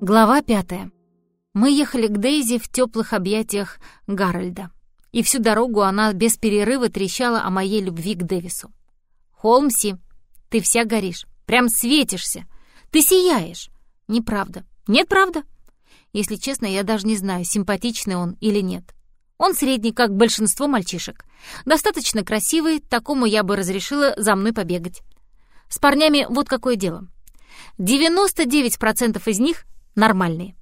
Глава пятая. Мы ехали к Дейзи в теплых объятиях Гарольда. И всю дорогу она без перерыва трещала о моей любви к Дэвису. «Холмси, ты вся горишь, прям светишься, ты сияешь!» «Неправда. Нет, правда?» Если честно, я даже не знаю, симпатичный он или нет. Он средний, как большинство мальчишек. Достаточно красивый, такому я бы разрешила за мной побегать. С парнями вот какое дело. 99% из них нормальные.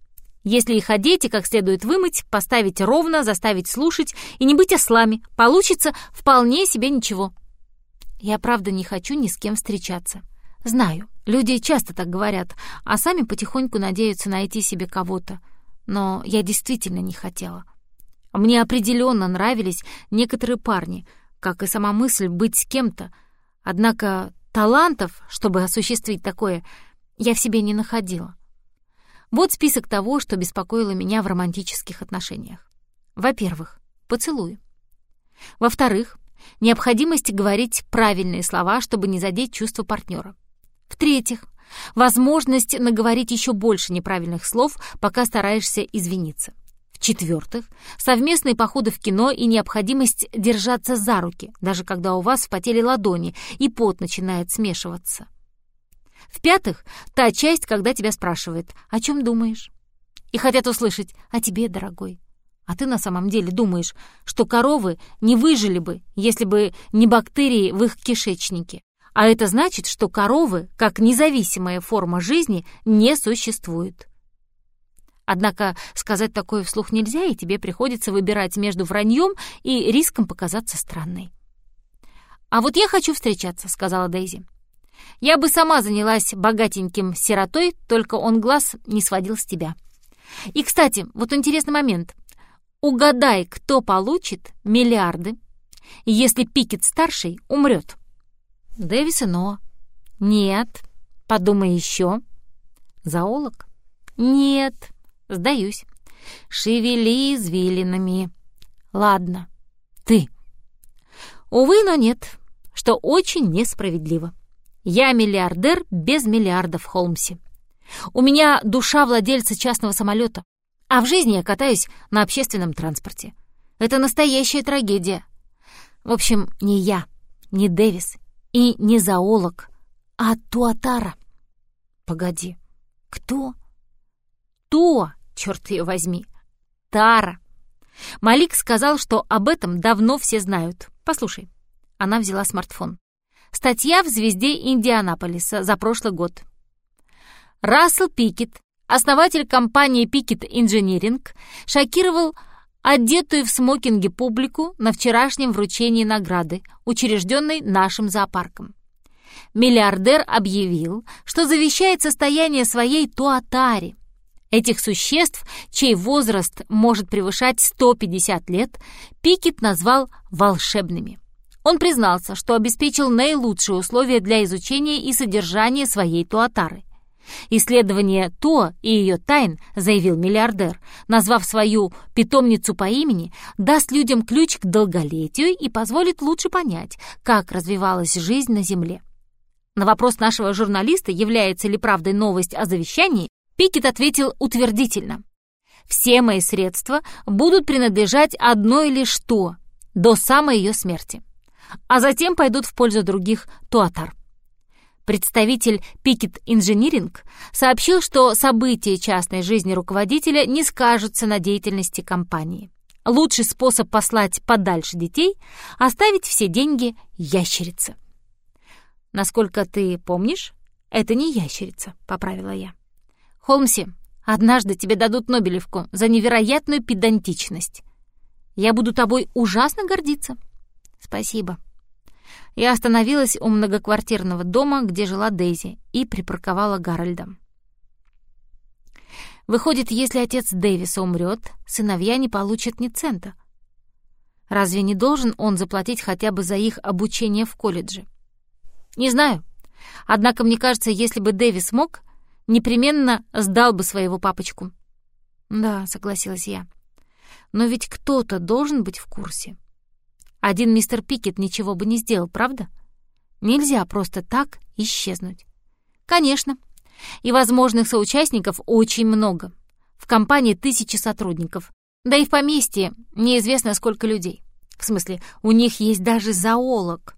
Если их одеть и как следует вымыть, поставить ровно, заставить слушать и не быть ослами, получится вполне себе ничего. Я правда не хочу ни с кем встречаться. Знаю, люди часто так говорят, а сами потихоньку надеются найти себе кого-то. Но я действительно не хотела. Мне определенно нравились некоторые парни, как и сама мысль быть с кем-то. Однако талантов, чтобы осуществить такое, я в себе не находила. Вот список того, что беспокоило меня в романтических отношениях. Во-первых, поцелуй. Во-вторых, необходимость говорить правильные слова, чтобы не задеть чувства партнера. В-третьих, возможность наговорить еще больше неправильных слов, пока стараешься извиниться. В-четвертых, совместные походы в кино и необходимость держаться за руки, даже когда у вас вспотели ладони и пот начинает смешиваться. В-пятых, та часть, когда тебя спрашивают, о чем думаешь? И хотят услышать о тебе, дорогой. А ты на самом деле думаешь, что коровы не выжили бы, если бы не бактерии в их кишечнике. А это значит, что коровы, как независимая форма жизни, не существуют. Однако сказать такое вслух нельзя, и тебе приходится выбирать между враньем и риском показаться странной. «А вот я хочу встречаться», — сказала Дейзи. Я бы сама занялась богатеньким сиротой, только он глаз не сводил с тебя. И, кстати, вот интересный момент. Угадай, кто получит миллиарды, если Пикет-старший умрет. Дэвис и Ноа. Нет. Подумай еще. Зоолог? Нет. Сдаюсь. Шевели извилинами. Ладно. Ты. Увы, но нет, что очень несправедливо. Я миллиардер без миллиардов, Холмси. У меня душа владельца частного самолета, а в жизни я катаюсь на общественном транспорте. Это настоящая трагедия. В общем, не я, не Дэвис и не зоолог, а Туатара. Погоди, кто? То, черт ее возьми, Тара. Малик сказал, что об этом давно все знают. Послушай. Она взяла смартфон. Статья в «Звезде Индианаполиса» за прошлый год. Рассел Пикет, основатель компании Пикет Инжиниринг, шокировал одетую в смокинге публику на вчерашнем вручении награды, учрежденной нашим зоопарком. Миллиардер объявил, что завещает состояние своей туатари. Этих существ, чей возраст может превышать 150 лет, Пикет назвал волшебными. Он признался, что обеспечил наилучшие условия для изучения и содержания своей туатары. Исследование То и ее тайн, заявил миллиардер, назвав свою питомницу по имени, даст людям ключ к долголетию и позволит лучше понять, как развивалась жизнь на Земле. На вопрос нашего журналиста, является ли правдой новость о завещании, Пикет ответил утвердительно. «Все мои средства будут принадлежать одной лишь То, до самой ее смерти а затем пойдут в пользу других Туатар. Представитель Пикет Инжиниринг сообщил, что события частной жизни руководителя не скажутся на деятельности компании. Лучший способ послать подальше детей — оставить все деньги ящерице. «Насколько ты помнишь, это не ящерица», — поправила я. «Холмси, однажды тебе дадут Нобелевку за невероятную педантичность. Я буду тобой ужасно гордиться». «Спасибо». Я остановилась у многоквартирного дома, где жила Дейзи, и припарковала Гарольда. Выходит, если отец Дэвиса умрет, сыновья не получат ни цента. Разве не должен он заплатить хотя бы за их обучение в колледже? Не знаю. Однако, мне кажется, если бы Дэвис мог, непременно сдал бы своего папочку. Да, согласилась я. Но ведь кто-то должен быть в курсе. Один мистер Пикет ничего бы не сделал, правда? Нельзя просто так исчезнуть. Конечно. И возможных соучастников очень много. В компании тысячи сотрудников. Да и в поместье неизвестно сколько людей. В смысле, у них есть даже зоолог.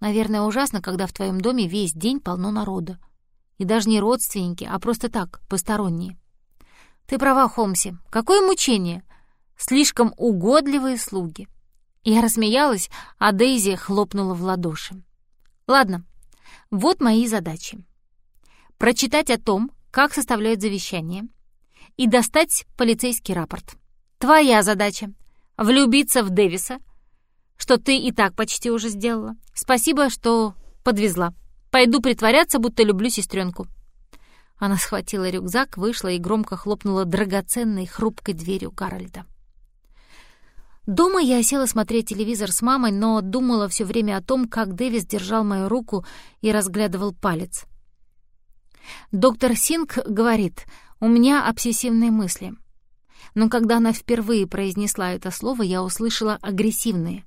Наверное, ужасно, когда в твоем доме весь день полно народа. И даже не родственники, а просто так, посторонние. Ты права, Холмси. Какое мучение! Слишком угодливые слуги. Я рассмеялась, а Дейзи хлопнула в ладоши. Ладно, вот мои задачи. Прочитать о том, как составляют завещание, и достать полицейский рапорт. Твоя задача — влюбиться в Дэвиса, что ты и так почти уже сделала. Спасибо, что подвезла. Пойду притворяться, будто люблю сестренку. Она схватила рюкзак, вышла и громко хлопнула драгоценной хрупкой дверью Гарольда. Дома я села смотреть телевизор с мамой, но думала все время о том, как Дэвис держал мою руку и разглядывал палец. Доктор Синг говорит, у меня обсессивные мысли. Но когда она впервые произнесла это слово, я услышала агрессивные.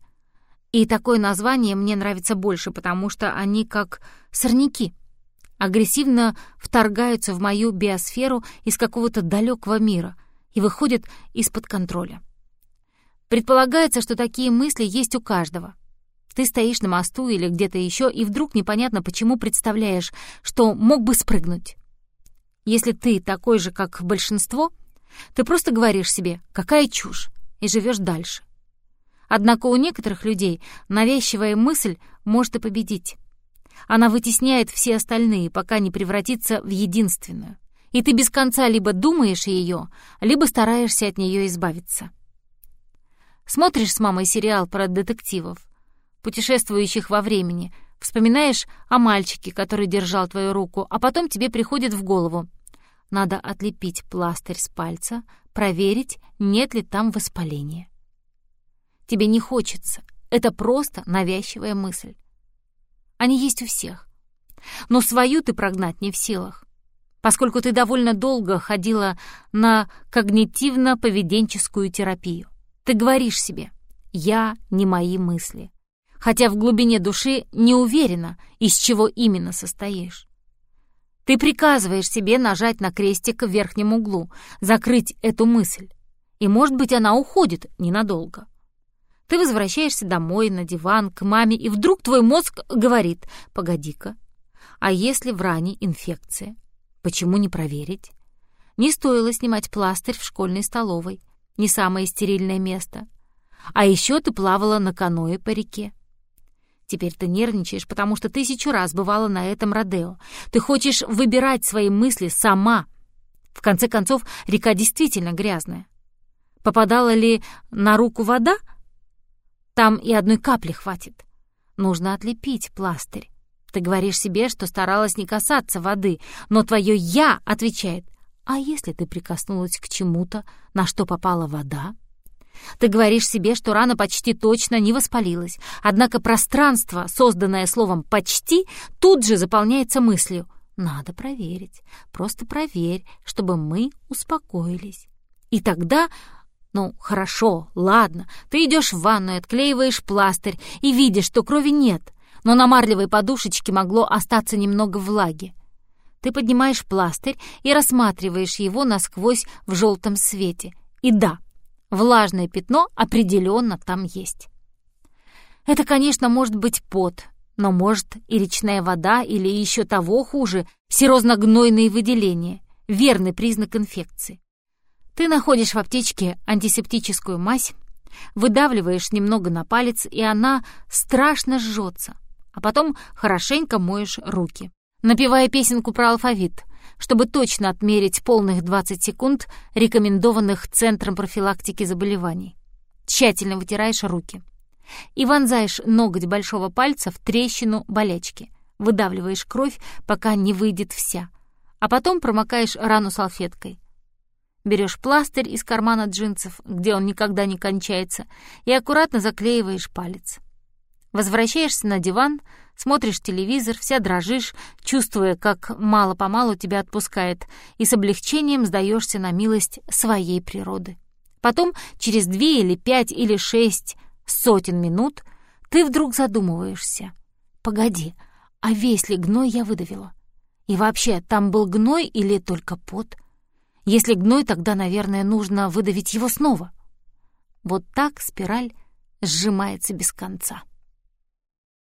И такое название мне нравится больше, потому что они как сорняки. Агрессивно вторгаются в мою биосферу из какого-то далекого мира и выходят из-под контроля. Предполагается, что такие мысли есть у каждого. Ты стоишь на мосту или где-то еще, и вдруг непонятно почему представляешь, что мог бы спрыгнуть. Если ты такой же, как большинство, ты просто говоришь себе «какая чушь» и живешь дальше. Однако у некоторых людей навязчивая мысль может и победить. Она вытесняет все остальные, пока не превратится в единственную. И ты без конца либо думаешь ее, либо стараешься от нее избавиться. Смотришь с мамой сериал про детективов, путешествующих во времени, вспоминаешь о мальчике, который держал твою руку, а потом тебе приходит в голову. Надо отлепить пластырь с пальца, проверить, нет ли там воспаления. Тебе не хочется. Это просто навязчивая мысль. Они есть у всех. Но свою ты прогнать не в силах, поскольку ты довольно долго ходила на когнитивно-поведенческую терапию. Ты говоришь себе «я не мои мысли», хотя в глубине души не уверена, из чего именно состоишь. Ты приказываешь себе нажать на крестик в верхнем углу, закрыть эту мысль, и, может быть, она уходит ненадолго. Ты возвращаешься домой, на диван, к маме, и вдруг твой мозг говорит «Погоди-ка, а если в ране инфекция? Почему не проверить?» Не стоило снимать пластырь в школьной столовой, не самое стерильное место. А еще ты плавала на каное по реке. Теперь ты нервничаешь, потому что тысячу раз бывала на этом Родео. Ты хочешь выбирать свои мысли сама. В конце концов, река действительно грязная. Попадала ли на руку вода — там и одной капли хватит. Нужно отлепить пластырь. Ты говоришь себе, что старалась не касаться воды, но твое «я» отвечает «А если ты прикоснулась к чему-то, на что попала вода?» Ты говоришь себе, что рана почти точно не воспалилась, однако пространство, созданное словом «почти», тут же заполняется мыслью «надо проверить, просто проверь, чтобы мы успокоились». И тогда ну, хорошо, ладно. Ты идешь в ванную, отклеиваешь пластырь и видишь, что крови нет, но на марлевой подушечке могло остаться немного влаги. Ты поднимаешь пластырь и рассматриваешь его насквозь в желтом свете. И да, влажное пятно определенно там есть. Это, конечно, может быть пот, но может и речная вода, или еще того хуже, серозно-гнойные выделения, верный признак инфекции. Ты находишь в аптечке антисептическую мазь, выдавливаешь немного на палец, и она страшно жжется, а потом хорошенько моешь руки, напевая песенку про алфавит, чтобы точно отмерить полных 20 секунд, рекомендованных Центром профилактики заболеваний. Тщательно вытираешь руки и вонзаешь ноготь большого пальца в трещину болячки, выдавливаешь кровь, пока не выйдет вся, а потом промокаешь рану салфеткой. Берешь пластырь из кармана джинсов, где он никогда не кончается, и аккуратно заклеиваешь палец. Возвращаешься на диван, смотришь телевизор, вся дрожишь, чувствуя, как мало-помалу тебя отпускает, и с облегчением сдаешься на милость своей природы. Потом, через две или пять или шесть сотен минут, ты вдруг задумываешься. «Погоди, а весь ли гной я выдавила? И вообще, там был гной или только пот? Если гной, тогда, наверное, нужно выдавить его снова. Вот так спираль сжимается без конца.